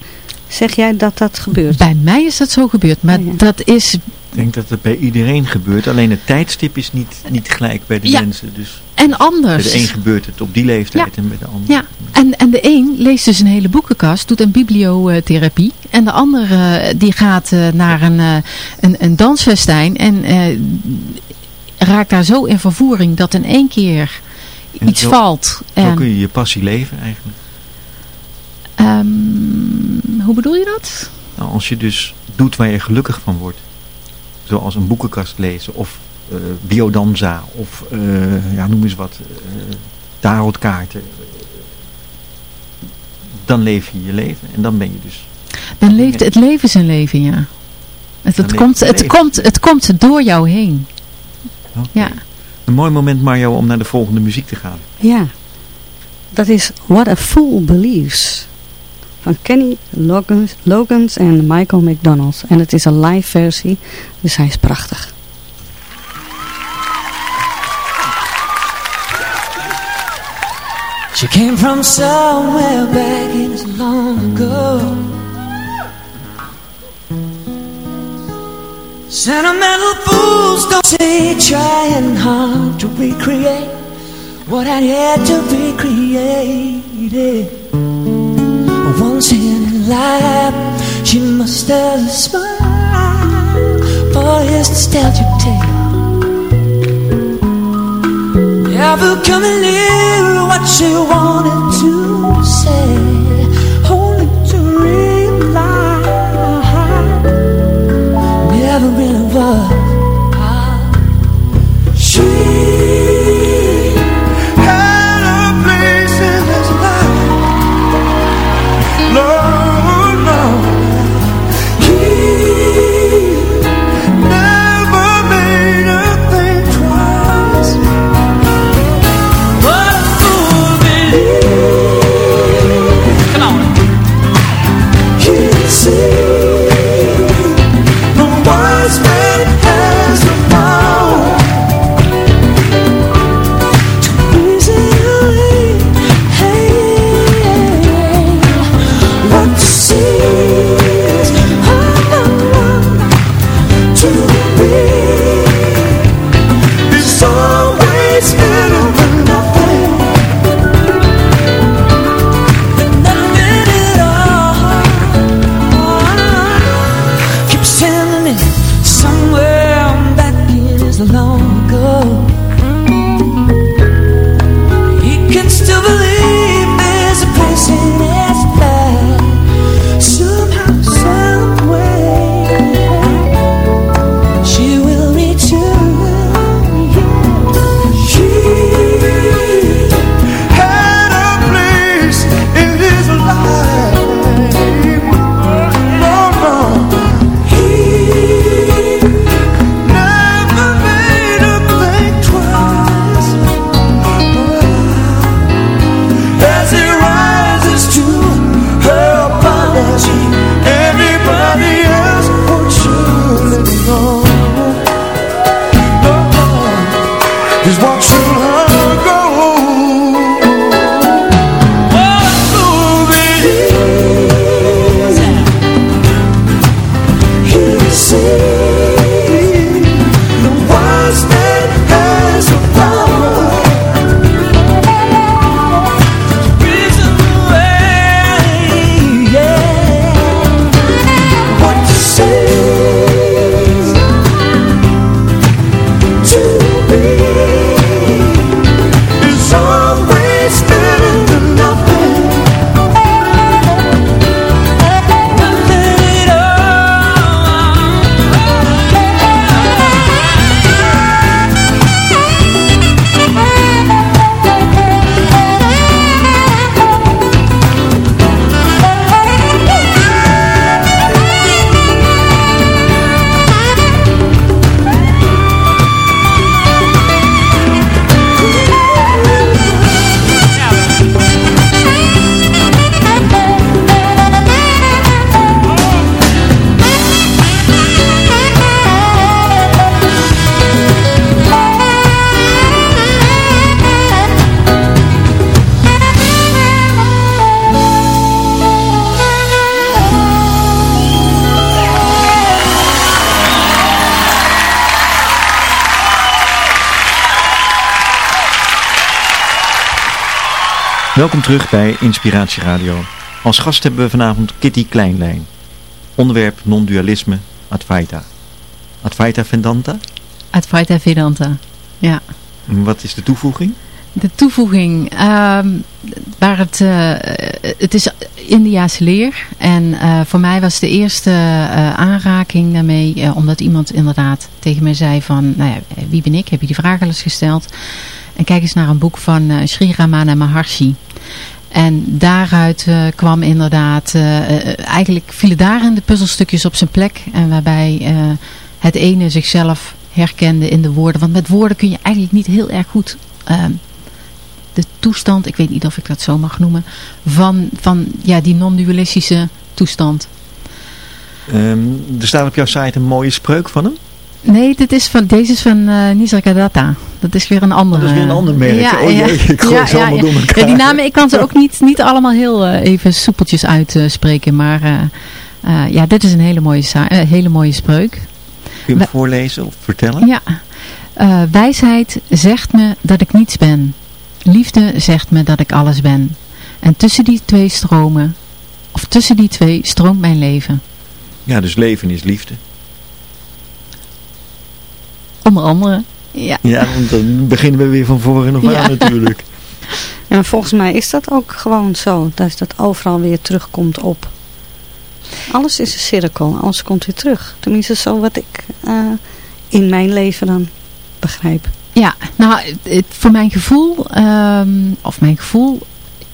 zeg jij dat dat gebeurt? Bij mij is dat zo gebeurd, maar ja. dat is Ik denk dat het bij iedereen gebeurt. Alleen het tijdstip is niet, niet gelijk bij de Ja. mensen. Dus en bij anders. de een gebeurt het op die leeftijd en bij de ander. Ja, en, en de een leest dus een hele boekenkast, doet een bibliotherapie. En de andere eh, die gaat eh, naar een, eh, een, een dansfestijn en eh, raakt daar zo in vervoering dat in één keer En iets zo- valt. Zo En, kun je je passie leven eigenlijk. Ehm, hoe bedoel je dat? Nou, als je dus doet waar je gelukkig van wordt. Zoals een boekenkast lezen of uh, biodanza of uh, ja, noem eens wat, uh, tarotkaarten. Dan leef je je leven en dan ben je dus... Dan leeft het leven zijn leven, ja. Het, het komt, het, komt, het komt door jou heen. Okay. Ja. Een mooi moment Mario om naar de volgende muziek te gaan. Ja, dat is What a Fool Believes van Kenny Loggins, Logans en Michael McDonald. En het is een live versie, dus hij is prachtig. She came from somewhere back in so long ago Sentimental don't trying hard to recreate What I had to be created. Once in life She must have smiled For his nostalgic tale. Never coming near what she wanted to say Only to realize Never really was Welkom terug bij Inspiratie Radio. Als gast hebben we vanavond Kitty Kleinlijn. Onderwerp non-dualisme Advaita. Advaita Vedanta? Advaita Vedanta, ja. En wat is de toevoeging? De toevoeging, ehm, waar het, eh, het is Indiaanse leer. En eh, voor mij was de eerste eh, aanraking daarmee, omdat iemand inderdaad tegen mij zei van, nou ja, wie ben ik? Heb je die vraag al eens gesteld? En kijk eens naar een boek van Sri Ramana Maharshi. En daaruit kwam inderdaad, eigenlijk vielen daarin de puzzelstukjes op zijn plek. En waarbij het ene zichzelf herkende in de woorden. Want met woorden kun je eigenlijk niet heel erg goed ehm, de toestand, ik weet niet of ik dat zo mag noemen, van, van ja, die non-dualistische toestand. Um, er staat op jouw site een mooie spreuk van hem? Nee, dit is van, deze is van uh, Nisargadatta. Dat is weer een andere. Dat is weer een ander merk. Ja, oh jee, ik gooi ja, ze allemaal door elkaar. Ja, die namen, ik kan ze ook niet, niet allemaal heel uh, even soepeltjes uitspreken. Maar uh, ja, dit is een hele mooie, hele mooie spreuk. Kun je hem voorlezen of vertellen? Ja. wijsheid zegt me dat ik niets ben. Liefde zegt me dat ik alles ben. En tussen die twee stromen, of tussen die twee stroomt mijn leven. Ja, dus leven is liefde. Onder andere, ja. Ja, want dan beginnen we weer van voren nog ja. aan natuurlijk. Ja, volgens mij is dat ook gewoon zo. Dat dat overal weer terugkomt op. Alles is een cirkel. Alles komt weer terug. Tenminste zo wat ik uh, in mijn leven dan begrijp. Ja, nou, het, voor mijn gevoel, um, of mijn gevoel,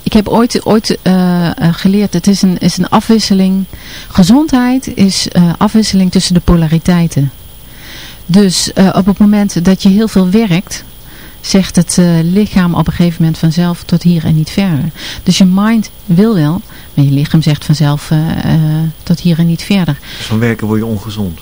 ik heb ooit, ooit uh, geleerd, het is een, is een afwisseling, gezondheid is uh, afwisseling tussen de polariteiten. Dus op het moment dat je heel veel werkt, zegt het lichaam op een gegeven moment vanzelf tot hier en niet verder. Dus je mind wil wel, maar je lichaam zegt vanzelf tot hier en niet verder. Dus van werken word je ongezond?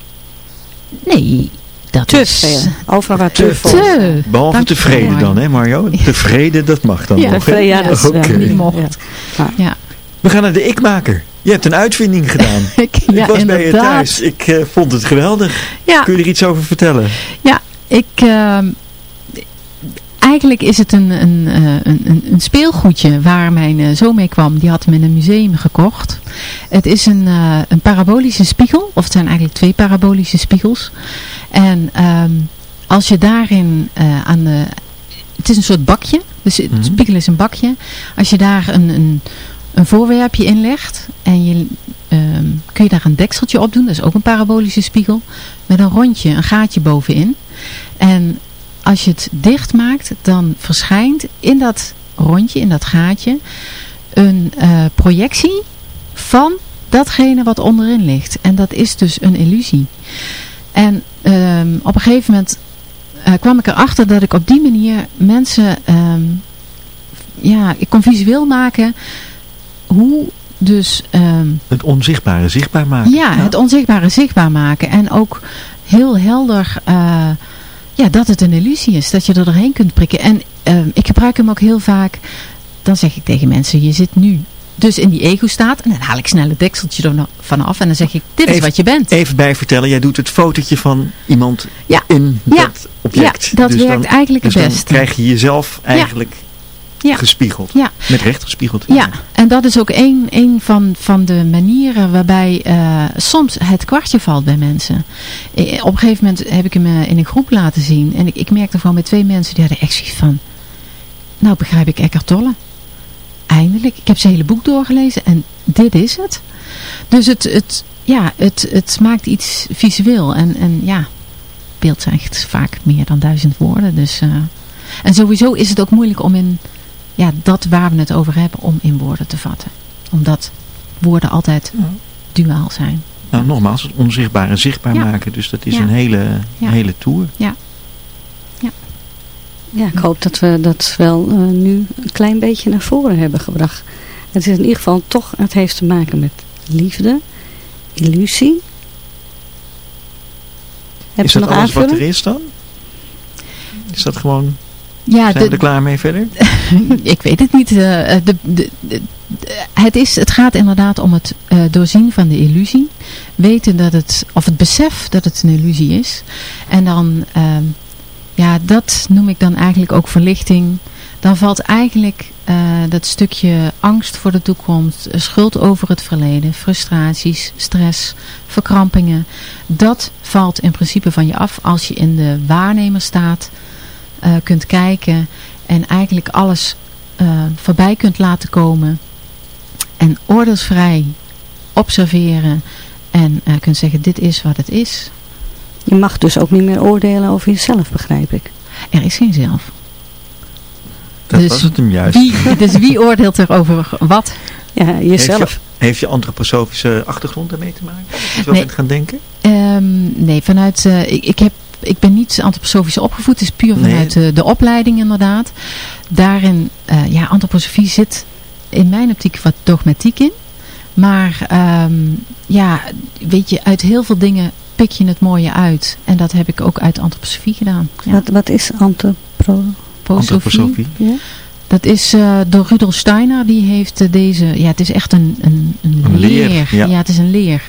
Nee, dat te is... veel. Overal waar te, te, te Behalve Dank tevreden dan, hè Mario? Tevreden, dat mag dan ja, nog. Ja, dat is okay. niet mocht. Ja. ja. We gaan naar de ikmaker. Je hebt een uitvinding gedaan. ik, ja, ik was inderdaad. bij je thuis. Ik uh, vond het geweldig. Ja. Kun je er iets over vertellen? Ja, ik... Uh, eigenlijk is het een, een, een, een, speelgoedje waar mijn zoon mee kwam. Die had hem in een museum gekocht. Het is een, een parabolische spiegel. Of het zijn eigenlijk twee parabolische spiegels. En um, als je daarin uh, aan de... Het is een soort bakje. Dus het -hmm. spiegel is een bakje. Als je daar een, een, een voorwerpje in legt. En je, um, kun je daar een dekseltje op doen. Dat is ook een parabolische spiegel. Met een rondje, een gaatje bovenin. En als je het dicht maakt, dan verschijnt in dat rondje, in dat gaatje, een uh, projectie van datgene wat onderin ligt. En dat is dus een illusie. En um, op een gegeven moment uh, kwam ik erachter dat ik op die manier mensen, um, ja, ik kon visueel maken hoe dus... Um, het onzichtbare zichtbaar maken. Ja, het onzichtbare zichtbaar maken. En ook heel helder... Uh, ja, dat het een illusie is. Dat je er doorheen kunt prikken. En uh, ik gebruik hem ook heel vaak. Dan zeg ik tegen mensen, je zit nu dus in die ego staat. En dan haal ik snel het dekseltje er vanaf. En dan zeg ik, dit even, is wat je bent. Even bij vertellen, jij doet het fotootje van iemand ja. in ja. dat object. Ja, dat dus werkt dan, eigenlijk dus het beste. dan krijg je jezelf eigenlijk ja. gespiegeld. Ja. Met recht gespiegeld. Ja, en dat is ook een, een van, van de manieren waarbij uh, soms het kwartje valt bij mensen. Op een gegeven moment heb ik hem in een groep laten zien. En ik, ik merkte gewoon met twee mensen, die hadden echt zoiets van... Nou begrijp ik Eckhart Tolle. Eindelijk. Ik heb zijn hele boek doorgelezen en dit is het. Dus het, het, ja, het, het maakt iets visueel. En, en ja, beeld zijn echt vaak meer dan duizend woorden. Dus, uh, en sowieso is het ook moeilijk om in ja, dat waar we het over hebben, om in woorden te vatten. Omdat woorden altijd ja. duaal zijn. Nou, nogmaals, het onzichtbare zichtbaar ja. maken. Dus dat is ja. een hele, hele tour. Ja. ja. Ja, ik hoop dat we dat wel uh, nu een klein beetje naar voren hebben gebracht. Het is in ieder geval toch, het heeft te maken met liefde, illusie. Heb is je dat nog alles aanvullen? wat er is dan? Is dat gewoon... Ja, Zijn we er klaar mee verder? ik weet het niet. Uh, de, de, de, het, is, het gaat inderdaad om het uh, doorzien van de illusie. Weten dat het, of het besef dat het een illusie is. En dan, uh, ja, dat noem ik dan eigenlijk ook verlichting. Dan valt eigenlijk uh, dat stukje angst voor de toekomst, schuld over het verleden, frustraties, stress, verkrampingen. Dat valt in principe van je af als je in de waarnemer staat. Uh, kunt kijken En eigenlijk alles uh, voorbij kunt laten komen. En oordeelsvrij observeren. En uh, kunt zeggen, dit is wat het is. Je mag dus ook niet meer oordelen over jezelf, begrijp ik. Er is geen zelf. Dat dus was het hem juist. Wie, dus wie oordeelt er over wat? Ja, jezelf. Heeft je, heeft je antroposofische achtergrond daarmee te maken? Is je nee. gaan denken? Um, nee, vanuit... Uh, ik, ik heb ik ben niet antroposofisch opgevoed. Het is puur vanuit nee. de, de, opleiding inderdaad. Daarin, uh, ja, antroposofie zit in mijn optiek wat dogmatiek in. Maar um, ja, weet je, uit heel veel dingen pik je het mooie uit. En dat heb ik ook uit antroposofie gedaan. Ja. Wat, wat is antroposofie? Antroposofie? Ja. Dat is uh, door Rudolf Steiner. Die heeft uh, deze... Ja, het is echt een, een, een, een leer. leer ja. ja. het is een leer.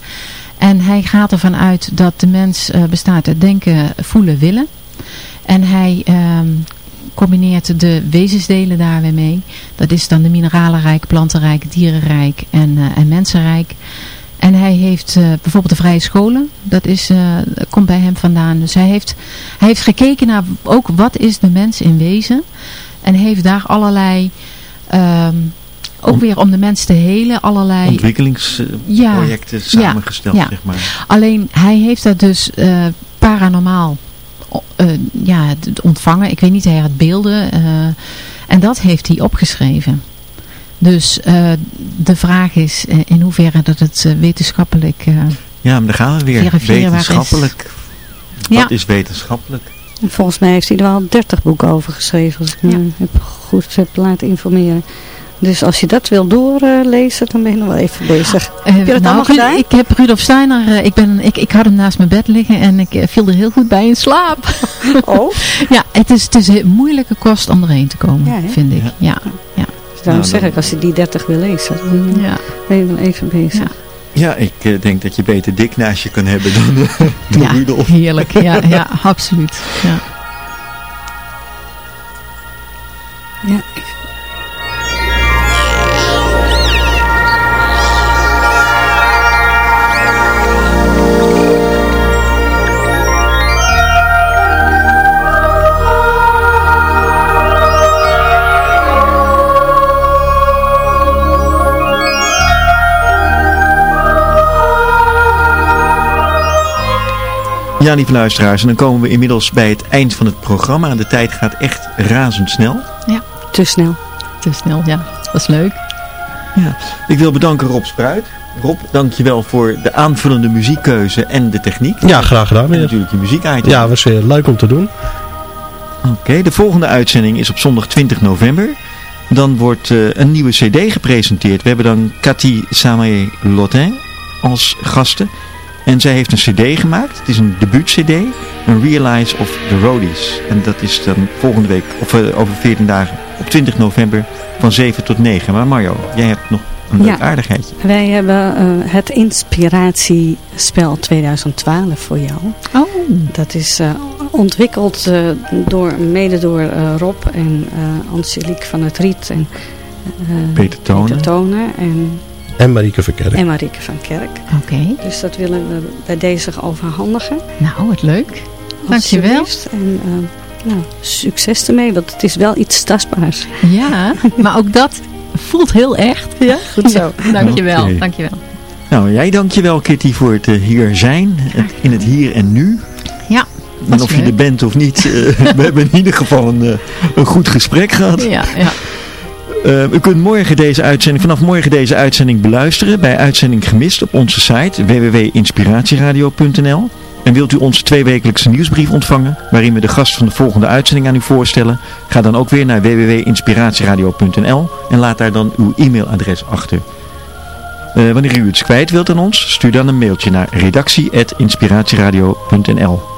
En hij gaat ervan uit dat de mens uh, bestaat uit denken, voelen, willen. En hij um, combineert de wezensdelen daar weer mee. Dat is dan de mineralenrijk, plantenrijk, dierenrijk en, uh, en mensenrijk. En hij heeft uh, bijvoorbeeld de vrije scholen. Dat is, komt bij hem vandaan. Dus hij heeft, hij heeft gekeken naar ook wat is de mens in wezen. En heeft daar allerlei... Um, ook weer om de mens te helen, allerlei ontwikkelingsprojecten ja, samengesteld, ja, zeg maar. Alleen hij heeft dat dus uh, paranormaal uh, ja, ontvangen. Ik weet niet, hij had beelden uh, en dat heeft hij opgeschreven. Dus de vraag is in hoeverre dat het wetenschappelijk Ja, maar daar gaan we weer. Wetenschappelijk. Is. Wat is wetenschappelijk? Volgens mij heeft hij er wel 30 boeken over geschreven, als ik me heb goed heb laten informeren. Dus als je dat wil doorlezen, dan ben je nog wel even bezig. Uh, heb je dat nou, allemaal gedaan? Ik heb Rudolf Steiner, uh, ik, ben, ik, ik had hem naast mijn bed liggen en ik uh, viel er heel goed bij in slaap. Oh? ja, het is, het is een moeilijke kost om erheen te komen, ja, vind ik. Ja. ja. ja. Dus daarom nou, zeg ik, als je die 30 wil lezen, dan ja. ben je wel even bezig. Ja. Ja, ik uh, denk dat je beter dik naast je kan hebben dan, uh, dan ja, Rudolf. heerlijk. Ja, ja absoluut. Ja. Ja, Ja, lieve luisteraars, en dan komen we inmiddels bij het eind van het programma. De tijd gaat echt razendsnel. Ja, te snel. Te snel, ja. Was leuk. Ja, ik wil bedanken Rob Spruit. Rob, dankjewel voor de aanvullende muziekkeuze en de techniek. Ja, graag gedaan. En natuurlijk je muziek-item. Ja, was uh, leuk om te doen. Oké, okay, de volgende uitzending is op zondag 20 november. Dan wordt uh, een nieuwe cd gepresenteerd. We hebben dan Cathy Samé-Lotin als gasten. En zij heeft een cd gemaakt. Het is een debuut cd. Een Realize of the Roadies. En dat is dan volgende week, of uh, over 14 dagen, op 20 november van 7 tot 9. Maar Mario, jij hebt nog een leuk ja, aardigheidje. Wij hebben uh, het inspiratiespel 2012 voor jou. Oh. Dat is uh, ontwikkeld door, mede door Rob en Angelique van het Riet en Peter Tonen. Peter Tonen en en Marieke van Kerk. En Marieke van Kerk. Oké. Okay. Dus dat willen we bij deze overhandigen. Nou, wat leuk. Dankjewel. En uh, nou, succes ermee, want het is wel iets tastbaars. Ja, maar ook dat voelt heel echt. Ja, goed zo. Dankjewel, okay. dankjewel. Nou, jij dankjewel Kitty voor het uh, hier zijn. Het, in het hier en nu. Ja. En of je er bent of niet, uh, we hebben in ieder geval een, uh, een goed gesprek gehad. Ja, ja. Uh, u kunt morgen deze uitzending, vanaf morgen deze uitzending beluisteren bij Uitzending Gemist op onze site www.inspiratieradio.nl. En wilt u onze tweewekelijkse nieuwsbrief ontvangen, waarin we de gast van de volgende uitzending aan u voorstellen? Ga dan ook weer naar www.inspiratieradio.nl en laat daar dan uw e-mailadres achter. Uh, wanneer u iets kwijt wilt aan ons, stuur dan een mailtje naar redactie.inspiratieradio.nl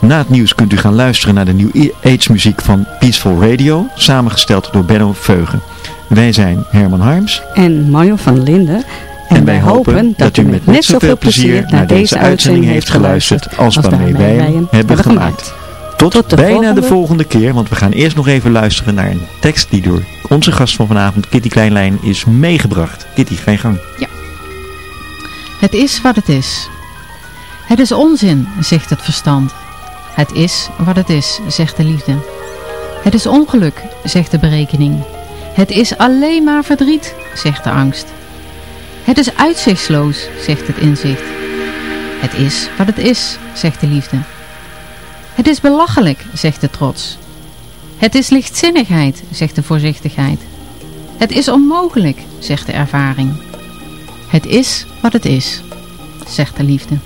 Na het nieuws kunt u gaan luisteren naar de New Age muziek van Peaceful Radio, samengesteld door Benno Veugen. Wij zijn Herman Harms en Mario van Linden. En, en wij hopen dat u met net zoveel plezier naar deze uitzending heeft geluisterd als waarmee wij hem hebben gemaakt. Tot, Tot de bijna volgende... de volgende keer, want we gaan eerst nog even luisteren naar een tekst die door onze gast van vanavond, Kitty Kleinlijn, is meegebracht. Kitty, ga je gang. Ja. Het is wat het is. Het is onzin, zegt het verstand. Het is wat het is, zegt de liefde. Het is ongeluk, zegt de berekening. Het is alleen maar verdriet, zegt de angst. Het is uitzichtsloos, zegt het inzicht. Het is wat het is, zegt de liefde. Het is belachelijk, zegt de trots. Het is lichtzinnigheid, zegt de voorzichtigheid. Het is onmogelijk, zegt de ervaring. Het is wat het is, zegt de liefde.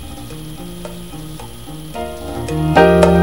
Het